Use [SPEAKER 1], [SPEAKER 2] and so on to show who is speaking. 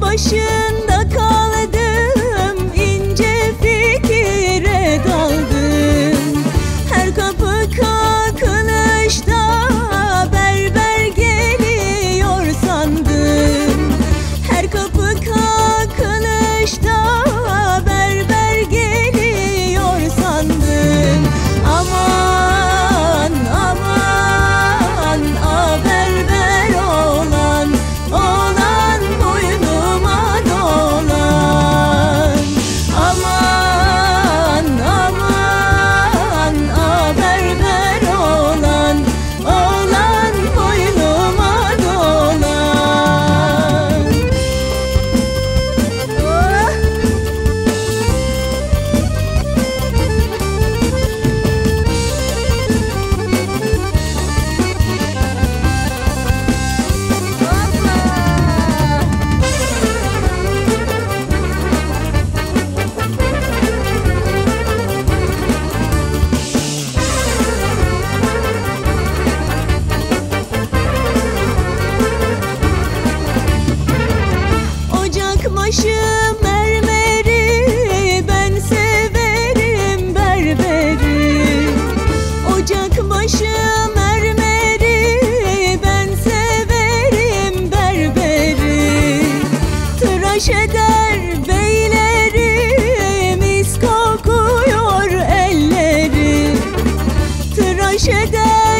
[SPEAKER 1] başın. cheguei.